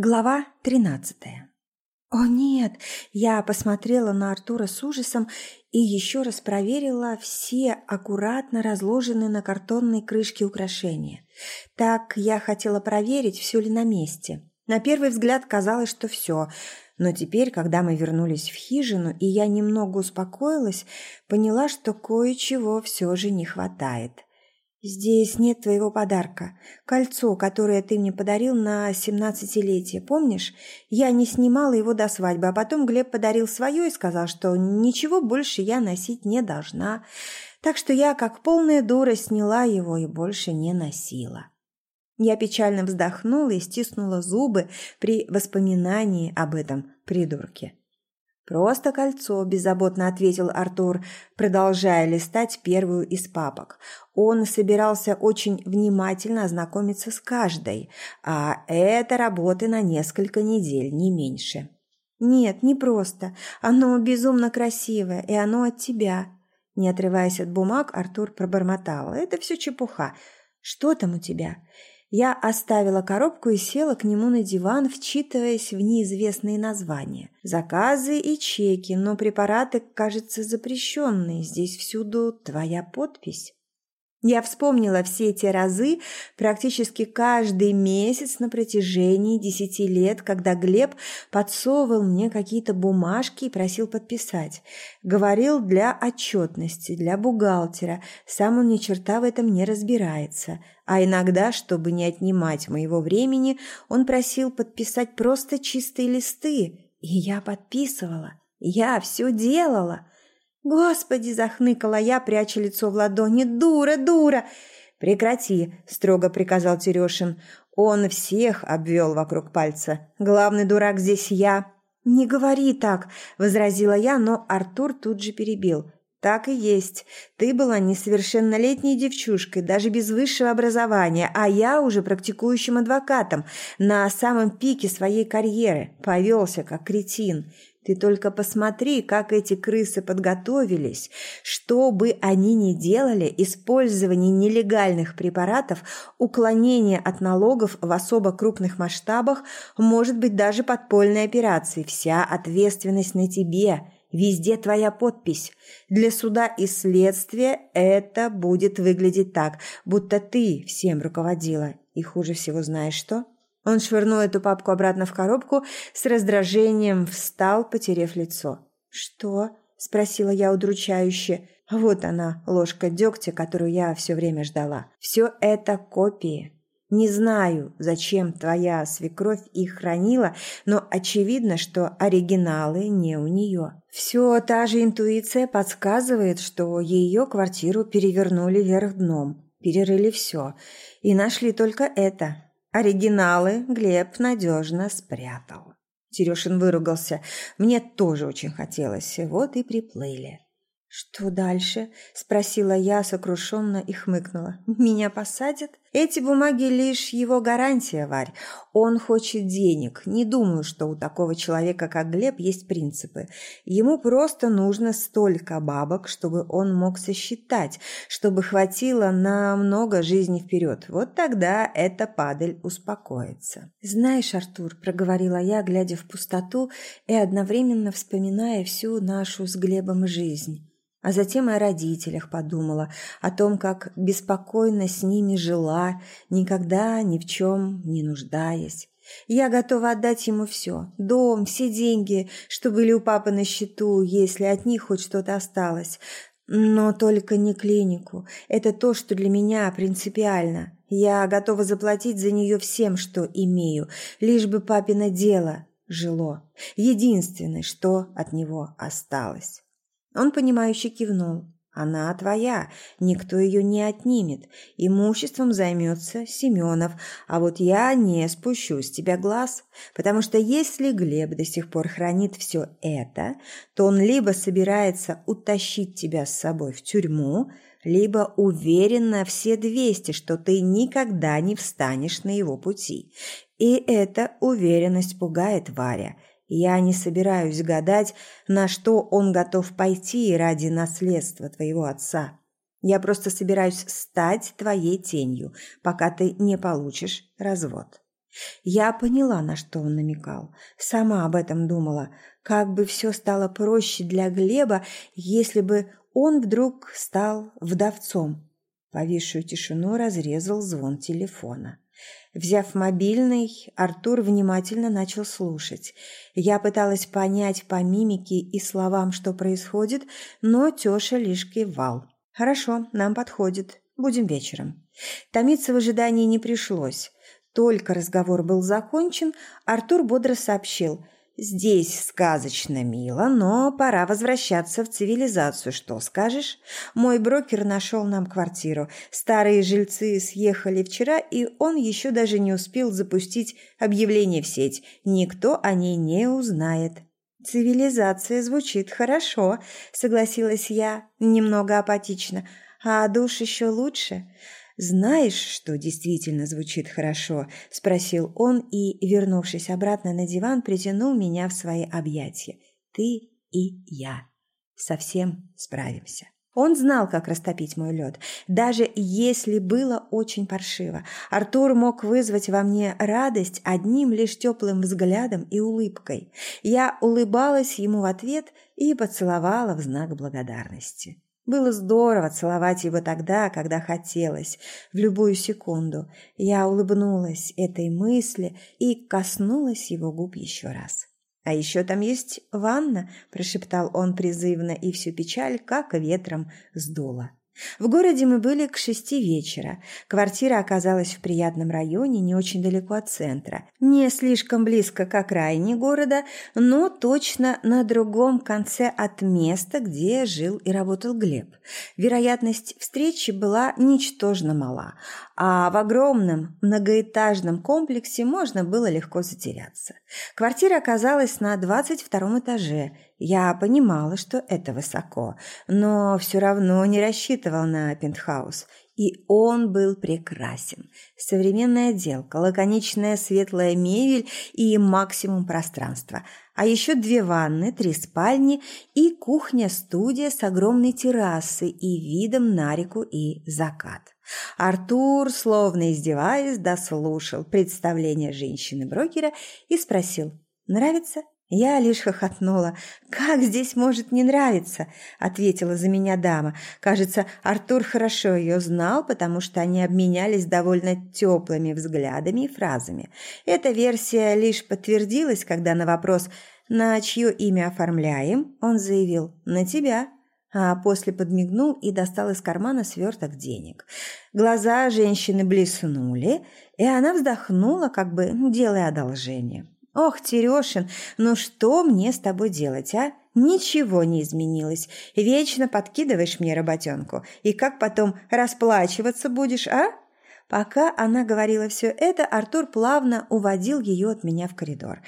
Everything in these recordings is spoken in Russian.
Глава тринадцатая. О нет, я посмотрела на Артура с ужасом и еще раз проверила все аккуратно разложенные на картонной крышке украшения. Так я хотела проверить, все ли на месте. На первый взгляд казалось, что все, но теперь, когда мы вернулись в хижину, и я немного успокоилась, поняла, что кое-чего все же не хватает. «Здесь нет твоего подарка. Кольцо, которое ты мне подарил на семнадцатилетие, помнишь? Я не снимала его до свадьбы, а потом Глеб подарил свое и сказал, что ничего больше я носить не должна. Так что я, как полная дура, сняла его и больше не носила». Я печально вздохнула и стиснула зубы при воспоминании об этом придурке. «Просто кольцо», – беззаботно ответил Артур, продолжая листать первую из папок. Он собирался очень внимательно ознакомиться с каждой, а это работы на несколько недель, не меньше. «Нет, не просто. Оно безумно красивое, и оно от тебя». Не отрываясь от бумаг, Артур пробормотал. «Это все чепуха. Что там у тебя?» Я оставила коробку и села к нему на диван, вчитываясь в неизвестные названия. Заказы и чеки, но препараты, кажется, запрещенные. Здесь всюду твоя подпись. Я вспомнила все те разы, практически каждый месяц на протяжении десяти лет, когда Глеб подсовывал мне какие-то бумажки и просил подписать. Говорил для отчетности, для бухгалтера. Сам он ни черта в этом не разбирается. А иногда, чтобы не отнимать моего времени, он просил подписать просто чистые листы. И я подписывала. Я все делала. «Господи!» – захныкала я, пряча лицо в ладони. «Дура, дура!» «Прекрати!» – строго приказал Терешин. Он всех обвел вокруг пальца. «Главный дурак здесь я!» «Не говори так!» – возразила я, но Артур тут же перебил. «Так и есть. Ты была несовершеннолетней девчушкой, даже без высшего образования, а я уже практикующим адвокатом, на самом пике своей карьеры. Повелся, как кретин. Ты только посмотри, как эти крысы подготовились. Что бы они ни делали, использование нелегальных препаратов, уклонение от налогов в особо крупных масштабах, может быть даже подпольной операцией. Вся ответственность на тебе. Везде твоя подпись. Для суда и следствия это будет выглядеть так, будто ты всем руководила. И хуже всего знаешь что? Он швырнул эту папку обратно в коробку, с раздражением встал, потеряв лицо. «Что?» – спросила я удручающе. «Вот она, ложка дегтя, которую я все время ждала. Все это копии. Не знаю, зачем твоя свекровь их хранила, но очевидно, что оригиналы не у нее. Все та же интуиция подсказывает, что ее квартиру перевернули вверх дном, перерыли все и нашли только это, Оригиналы Глеб надежно спрятал. Терешин выругался. Мне тоже очень хотелось. Вот и приплыли. «Что дальше?» – спросила я сокрушенно и хмыкнула. «Меня посадят?» «Эти бумаги лишь его гарантия, Варь. Он хочет денег. Не думаю, что у такого человека, как Глеб, есть принципы. Ему просто нужно столько бабок, чтобы он мог сосчитать, чтобы хватило на много жизней вперед. Вот тогда эта падаль успокоится». «Знаешь, Артур», – проговорила я, глядя в пустоту и одновременно вспоминая всю нашу с Глебом жизнь. А затем и о родителях подумала, о том, как беспокойно с ними жила, никогда ни в чем не нуждаясь. Я готова отдать ему все – дом, все деньги, что были у папы на счету, если от них хоть что-то осталось. Но только не клинику. Это то, что для меня принципиально. Я готова заплатить за нее всем, что имею, лишь бы папино дело жило. Единственное, что от него осталось. Он, понимающе кивнул. «Она твоя, никто ее не отнимет. Имуществом займется Семенов, а вот я не спущу с тебя глаз, потому что если Глеб до сих пор хранит все это, то он либо собирается утащить тебя с собой в тюрьму, либо уверен на все двести, что ты никогда не встанешь на его пути. И эта уверенность пугает Варя – я не собираюсь гадать, на что он готов пойти ради наследства твоего отца. Я просто собираюсь стать твоей тенью, пока ты не получишь развод. Я поняла, на что он намекал. Сама об этом думала. Как бы все стало проще для Глеба, если бы он вдруг стал вдовцом. Повисшую тишину разрезал звон телефона. Взяв мобильный, Артур внимательно начал слушать. Я пыталась понять по мимике и словам, что происходит, но Тёша лишь кивал. «Хорошо, нам подходит. Будем вечером». Томиться в ожидании не пришлось. Только разговор был закончен, Артур бодро сообщил – Здесь сказочно мило, но пора возвращаться в цивилизацию. Что скажешь? Мой брокер нашел нам квартиру. Старые жильцы съехали вчера, и он еще даже не успел запустить объявление в сеть. Никто о ней не узнает. «Цивилизация звучит хорошо», — согласилась я, немного апатично. «А душ еще лучше?» «Знаешь, что действительно звучит хорошо?» – спросил он и, вернувшись обратно на диван, притянул меня в свои объятия. «Ты и я. Совсем справимся». Он знал, как растопить мой лед. Даже если было очень паршиво, Артур мог вызвать во мне радость одним лишь теплым взглядом и улыбкой. Я улыбалась ему в ответ и поцеловала в знак благодарности. Было здорово целовать его тогда, когда хотелось, в любую секунду. Я улыбнулась этой мысли и коснулась его губ еще раз. «А еще там есть ванна», – прошептал он призывно, и всю печаль как ветром сдуло. В городе мы были к шести вечера. Квартира оказалась в приятном районе, не очень далеко от центра. Не слишком близко к окраине города, но точно на другом конце от места, где жил и работал Глеб. Вероятность встречи была ничтожно мала, а в огромном многоэтажном комплексе можно было легко затеряться. Квартира оказалась на двадцать втором этаже – я понимала, что это высоко, но все равно не рассчитывал на пентхаус. И он был прекрасен. Современная отделка, лаконичная светлая мебель и максимум пространства. А еще две ванны, три спальни и кухня-студия с огромной террасой и видом на реку и закат. Артур, словно издеваясь, дослушал представление женщины-брокера и спросил «Нравится?» Я лишь хохотнула. «Как здесь может не нравиться?» – ответила за меня дама. Кажется, Артур хорошо ее знал, потому что они обменялись довольно теплыми взглядами и фразами. Эта версия лишь подтвердилась, когда на вопрос «На чье имя оформляем?» он заявил «На тебя» а после подмигнул и достал из кармана сверток денег. Глаза женщины блеснули, и она вздохнула, как бы делая одолжение. «Ох, Терешин, ну что мне с тобой делать, а? Ничего не изменилось. Вечно подкидываешь мне работенку. И как потом расплачиваться будешь, а?» Пока она говорила все это, Артур плавно уводил ее от меня в коридор.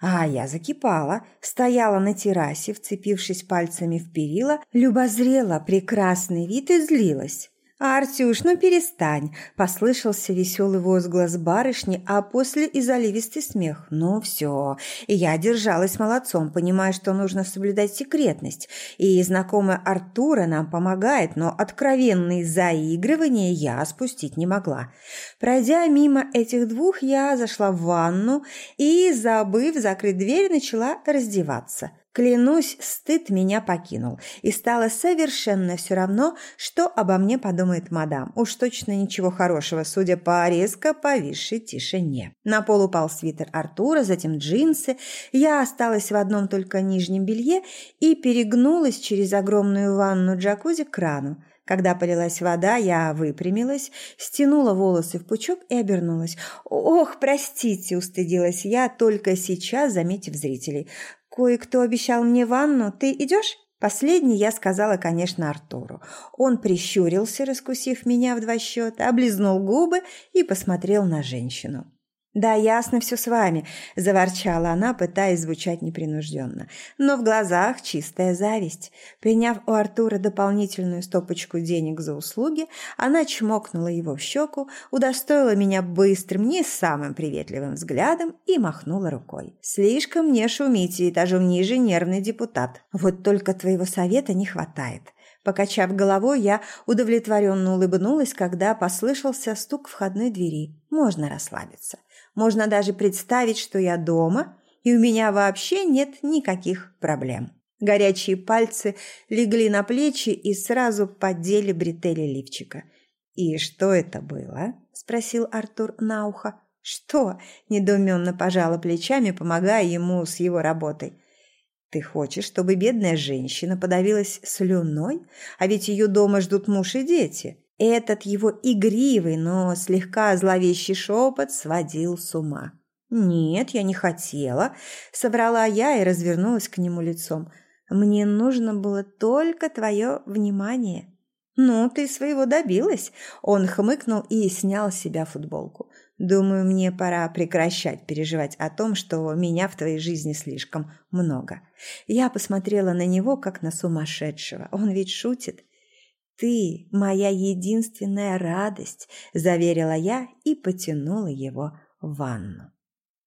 А я закипала, стояла на террасе, вцепившись пальцами в перила, любозрела прекрасный вид и злилась. «Артюш, ну перестань!» – послышался веселый возглас барышни, а после и заливистый смех. «Ну все!» И я держалась молодцом, понимая, что нужно соблюдать секретность. И знакомая Артура нам помогает, но откровенные заигрывания я спустить не могла. Пройдя мимо этих двух, я зашла в ванну и, забыв закрыть дверь, начала раздеваться. Клянусь, стыд меня покинул, и стало совершенно все равно, что обо мне подумает мадам. Уж точно ничего хорошего, судя по резко повисшей тишине. На пол упал свитер Артура, затем джинсы. Я осталась в одном только нижнем белье и перегнулась через огромную ванну джакузи к крану. Когда полилась вода, я выпрямилась, стянула волосы в пучок и обернулась. «Ох, простите!» – устыдилась я, только сейчас заметив зрителей. «Кое-кто обещал мне ванну. Ты идешь?» Последний я сказала, конечно, Артуру. Он прищурился, раскусив меня в два счета, облизнул губы и посмотрел на женщину. «Да, ясно все с вами», – заворчала она, пытаясь звучать непринужденно. Но в глазах чистая зависть. Приняв у Артура дополнительную стопочку денег за услуги, она чмокнула его в щеку, удостоила меня быстрым, не самым приветливым взглядом и махнула рукой. «Слишком не шумите, этажом ниже нервный депутат. Вот только твоего совета не хватает». Покачав головой, я удовлетворенно улыбнулась, когда послышался стук входной двери. Можно расслабиться. Можно даже представить, что я дома, и у меня вообще нет никаких проблем. Горячие пальцы легли на плечи и сразу поддели бретели лифчика. «И что это было?» – спросил Артур на ухо. «Что?» – недоуменно пожала плечами, помогая ему с его работой. «Ты хочешь, чтобы бедная женщина подавилась слюной? А ведь ее дома ждут муж и дети». Этот его игривый, но слегка зловещий шепот сводил с ума. «Нет, я не хотела», – собрала я и развернулась к нему лицом. «Мне нужно было только твое внимание». «Ну, ты своего добилась», – он хмыкнул и снял с себя футболку. «Думаю, мне пора прекращать переживать о том, что меня в твоей жизни слишком много». Я посмотрела на него, как на сумасшедшего. Он ведь шутит. «Ты моя единственная радость», – заверила я и потянула его в ванну.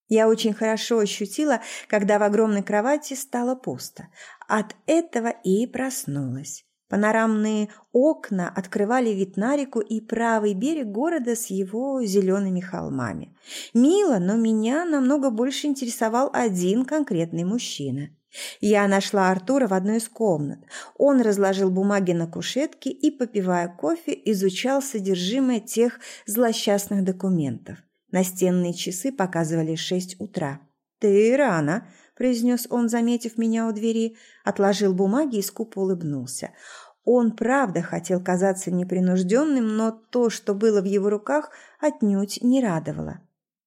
Я очень хорошо ощутила, когда в огромной кровати стало пусто. От этого и проснулась. Панорамные окна открывали вид на реку и правый берег города с его зелеными холмами. Мило, но меня намного больше интересовал один конкретный мужчина. Я нашла Артура в одной из комнат. Он разложил бумаги на кушетке и, попивая кофе, изучал содержимое тех злосчастных документов. Настенные часы показывали шесть утра. «Ты рано», – произнес он, заметив меня у двери, отложил бумаги и скупо улыбнулся. Он правда хотел казаться непринужденным, но то, что было в его руках, отнюдь не радовало.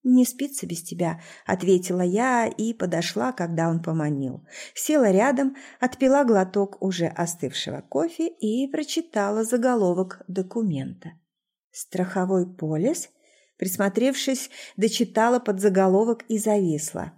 «Не спится без тебя», – ответила я и подошла, когда он поманил. Села рядом, отпила глоток уже остывшего кофе и прочитала заголовок документа. «Страховой полис?» Присмотревшись, дочитала под заголовок и зависла.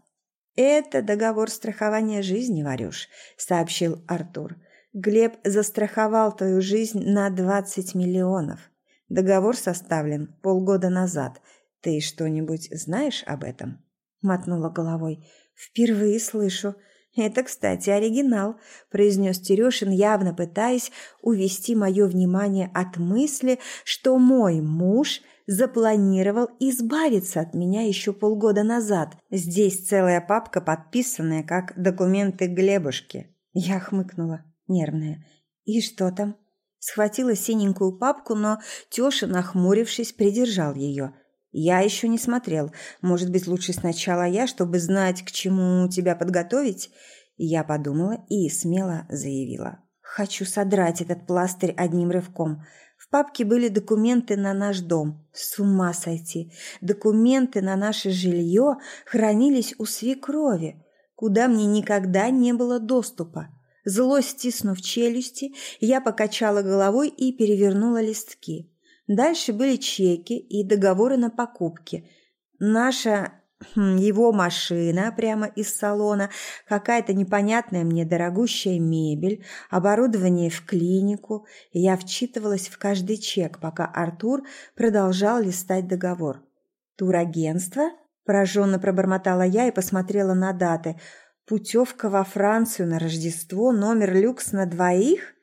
«Это договор страхования жизни, Варюш», – сообщил Артур. «Глеб застраховал твою жизнь на 20 миллионов. Договор составлен полгода назад. Ты что-нибудь знаешь об этом?» Мотнула головой. «Впервые слышу. Это, кстати, оригинал», – произнес Терешин, явно пытаясь увести мое внимание от мысли, что мой муж – запланировал избавиться от меня еще полгода назад. Здесь целая папка, подписанная как документы Глебушки. Я хмыкнула, нервная. И что там? Схватила синенькую папку, но Тёша, нахмурившись, придержал ее. Я еще не смотрел. Может быть, лучше сначала я, чтобы знать, к чему тебя подготовить? Я подумала и смело заявила. Хочу содрать этот пластырь одним рывком – в папке были документы на наш дом. С ума сойти! Документы на наше жилье хранились у свекрови, куда мне никогда не было доступа. Зло стиснув челюсти, я покачала головой и перевернула листки. Дальше были чеки и договоры на покупки. Наша Хм, его машина прямо из салона, какая-то непонятная мне дорогущая мебель, оборудование в клинику. я вчитывалась в каждый чек, пока Артур продолжал листать договор. «Турагентство?» – пораженно пробормотала я и посмотрела на даты. «Путевка во Францию на Рождество, номер люкс на двоих?»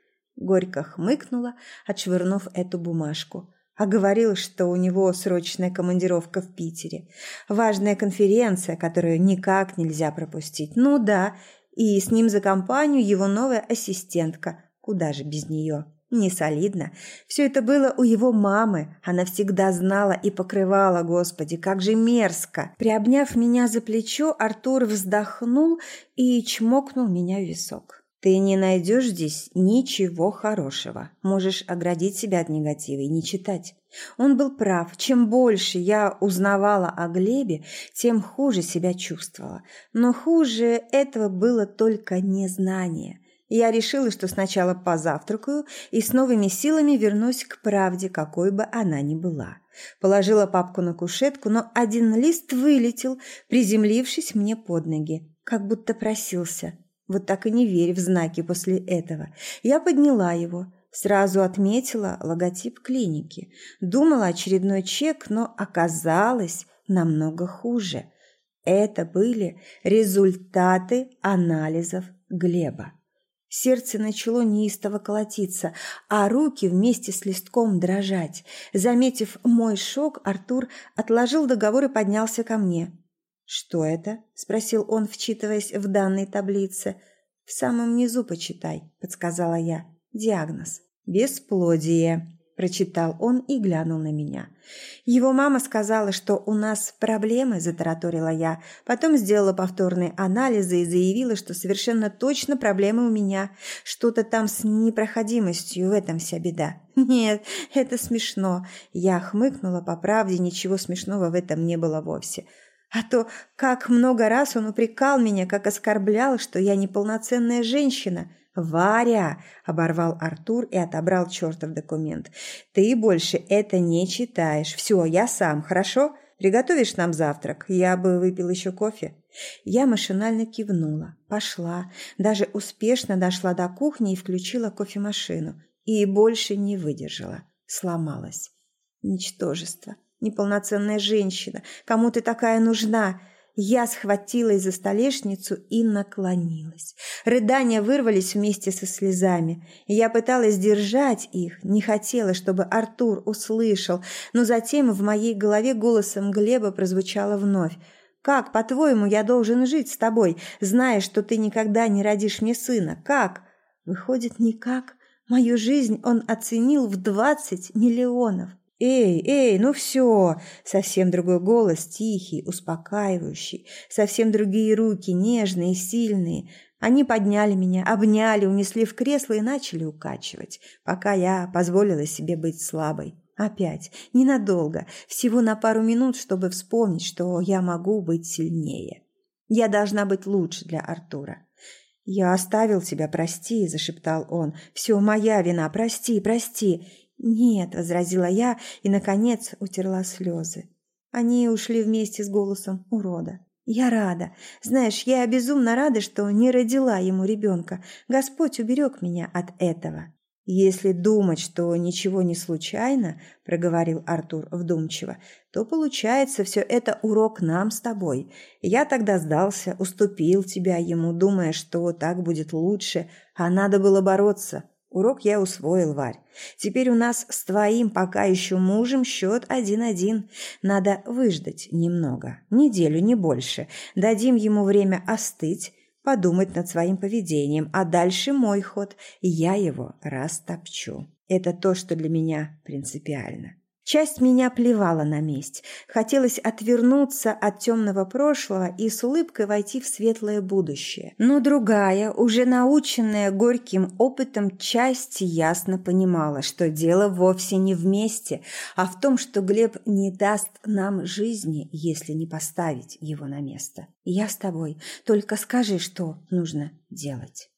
Горько хмыкнула, отшвырнув эту бумажку а говорил, что у него срочная командировка в Питере. Важная конференция, которую никак нельзя пропустить. Ну да, и с ним за компанию его новая ассистентка. Куда же без нее? Не солидно. Все это было у его мамы. Она всегда знала и покрывала, Господи, как же мерзко. Приобняв меня за плечо, Артур вздохнул и чмокнул меня в висок. Ты не найдешь здесь ничего хорошего. Можешь оградить себя от негатива и не читать. Он был прав. Чем больше я узнавала о Глебе, тем хуже себя чувствовала. Но хуже этого было только незнание. Я решила, что сначала позавтракаю и с новыми силами вернусь к правде, какой бы она ни была. Положила папку на кушетку, но один лист вылетел, приземлившись мне под ноги, как будто просился. Вот так и не верь в знаки после этого. Я подняла его, сразу отметила логотип клиники. Думала очередной чек, но оказалось намного хуже. Это были результаты анализов Глеба. Сердце начало неистово колотиться, а руки вместе с листком дрожать. Заметив мой шок, Артур отложил договор и поднялся ко мне. «Что это?» – спросил он, вчитываясь в данные таблицы. «В самом низу почитай», – подсказала я. «Диагноз. Бесплодие» прочитал он и глянул на меня. Его мама сказала, что у нас проблемы, затараторила я. Потом сделала повторные анализы и заявила, что совершенно точно проблемы у меня. Что-то там с непроходимостью, в этом вся беда. Нет, это смешно. Я хмыкнула, по правде ничего смешного в этом не было вовсе. А то, как много раз он упрекал меня, как оскорблял, что я неполноценная женщина – «Варя!» – оборвал Артур и отобрал чертов документ. «Ты больше это не читаешь. Все, я сам, хорошо? Приготовишь нам завтрак? Я бы выпил еще кофе». Я машинально кивнула, пошла, даже успешно дошла до кухни и включила кофемашину. И больше не выдержала, сломалась. Ничтожество, неполноценная женщина, кому ты такая нужна? Я схватилась за столешницу и наклонилась. Рыдания вырвались вместе со слезами. Я пыталась держать их, не хотела, чтобы Артур услышал, но затем в моей голове голосом Глеба прозвучало вновь. «Как, по-твоему, я должен жить с тобой, зная, что ты никогда не родишь мне сына? Как?» Выходит, никак. Мою жизнь он оценил в двадцать миллионов. «Эй, эй, ну все!» Совсем другой голос, тихий, успокаивающий. Совсем другие руки, нежные, сильные. Они подняли меня, обняли, унесли в кресло и начали укачивать, пока я позволила себе быть слабой. Опять, ненадолго, всего на пару минут, чтобы вспомнить, что я могу быть сильнее. Я должна быть лучше для Артура. «Я оставил тебя, прости», – зашептал он. «Все моя вина, прости, прости». «Нет», — возразила я и, наконец, утерла слезы. Они ушли вместе с голосом урода. «Я рада. Знаешь, я безумно рада, что не родила ему ребенка. Господь уберег меня от этого». «Если думать, что ничего не случайно», — проговорил Артур вдумчиво, «то получается все это урок нам с тобой. Я тогда сдался, уступил тебя ему, думая, что так будет лучше, а надо было бороться. Урок я усвоил, Варь. Теперь у нас с твоим пока еще мужем счет один-один. Надо выждать немного, неделю, не больше. Дадим ему время остыть, подумать над своим поведением, а дальше мой ход, я его растопчу. Это то, что для меня принципиально. Часть меня плевала на месть. Хотелось отвернуться от темного прошлого и с улыбкой войти в светлое будущее. Но другая, уже наученная горьким опытом, часть ясно понимала, что дело вовсе не вместе, а в том, что Глеб не даст нам жизни, если не поставить его на место. «Я с тобой. Только скажи, что нужно делать».